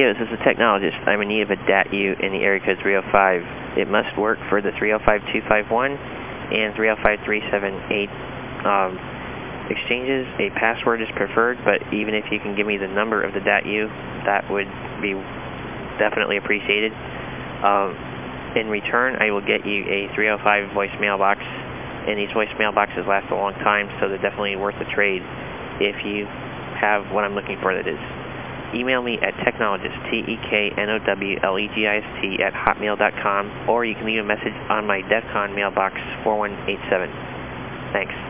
Yeah, this is a technologist. I'm in need of a DATU in the area code 305. It must work for the 305251 and 305378 um, exchanges. A password is preferred, but even if you can give me the number of the DATU, that would be definitely appreciated. Um, in return, I will get you a 305 voicemail box, and these voicemail boxes last a long time, so they're definitely worth the trade if you have what I'm looking for that is. Email me at teknowlegist, T-E-K-N-O-W-L-E-G-I-S-T at hotmail.com, or you can leave a message on my DEF CON mailbox 4187. Thanks.